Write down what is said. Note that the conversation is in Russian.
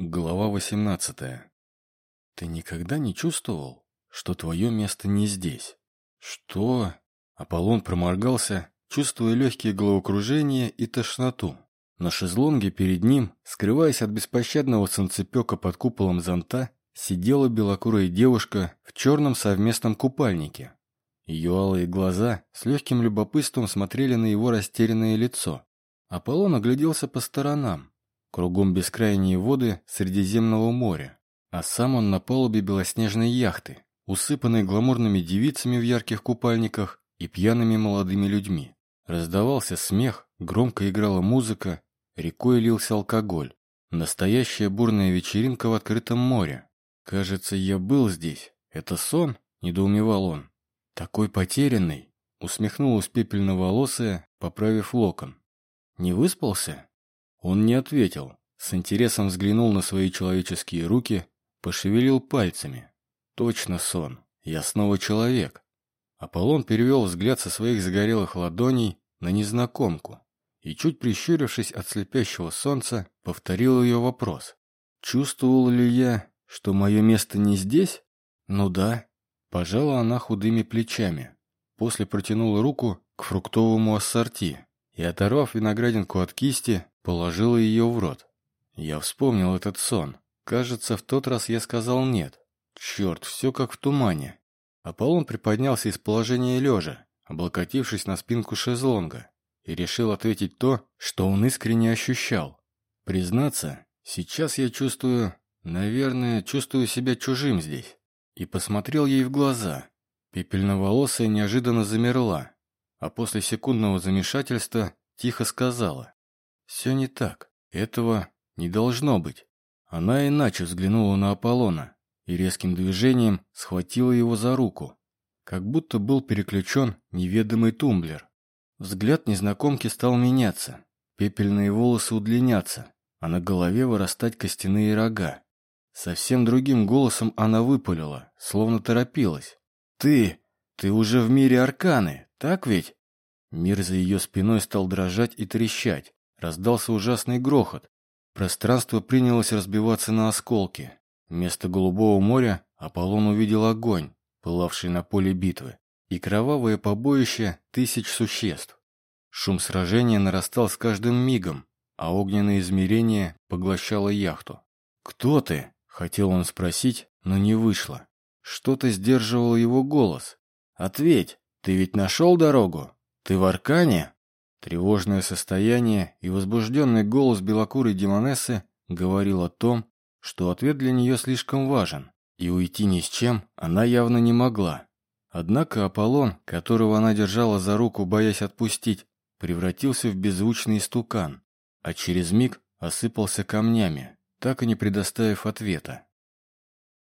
Глава 18. Ты никогда не чувствовал, что твое место не здесь? Что? Аполлон проморгался, чувствуя легкие головокружения и тошноту. На шезлонге перед ним, скрываясь от беспощадного солнцепека под куполом зонта, сидела белокурая девушка в черном совместном купальнике. Ее алые глаза с легким любопытством смотрели на его растерянное лицо. Аполлон огляделся по сторонам. Кругом бескрайние воды Средиземного моря, а сам он на палубе белоснежной яхты, усыпанной гламурными девицами в ярких купальниках и пьяными молодыми людьми. Раздавался смех, громко играла музыка, рекой лился алкоголь. Настоящая бурная вечеринка в открытом море. «Кажется, я был здесь. Это сон?» – недоумевал он. «Такой потерянный!» – усмехнулась пепельноволосая, поправив локон. «Не выспался?» Он не ответил, с интересом взглянул на свои человеческие руки, пошевелил пальцами. Точно сон, я снова человек. Аполлон перевел взгляд со своих загорелых ладоней на незнакомку и, чуть прищурившись от слепящего солнца, повторил ее вопрос. «Чувствовал ли я, что мое место не здесь?» «Ну да». Пожала она худыми плечами. После протянула руку к фруктовому ассорти и, оторвав виноградинку от кисти, Положила ее в рот. Я вспомнил этот сон. Кажется, в тот раз я сказал «нет». Черт, все как в тумане. Аполлон приподнялся из положения лежа, облокотившись на спинку шезлонга, и решил ответить то, что он искренне ощущал. Признаться, сейчас я чувствую, наверное, чувствую себя чужим здесь. И посмотрел ей в глаза. Пепельноволосая неожиданно замерла, а после секундного замешательства тихо сказала. Все не так. Этого не должно быть. Она иначе взглянула на Аполлона и резким движением схватила его за руку, как будто был переключен неведомый тумблер. Взгляд незнакомки стал меняться, пепельные волосы удлиняться, а на голове вырастать костяные рога. Совсем другим голосом она выпалила, словно торопилась. «Ты! Ты уже в мире арканы, так ведь?» Мир за ее спиной стал дрожать и трещать. Раздался ужасный грохот. Пространство принялось разбиваться на осколки. Вместо голубого моря Аполлон увидел огонь, пылавший на поле битвы, и кровавое побоище тысяч существ. Шум сражения нарастал с каждым мигом, а огненное измерение поглощало яхту. «Кто ты?» — хотел он спросить, но не вышло. Что-то сдерживало его голос. «Ответь, ты ведь нашел дорогу? Ты в Аркане?» Тревожное состояние и возбужденный голос белокурой демонессы говорил о том, что ответ для нее слишком важен, и уйти ни с чем она явно не могла. Однако Аполлон, которого она держала за руку, боясь отпустить, превратился в беззвучный стукан, а через миг осыпался камнями, так и не предоставив ответа.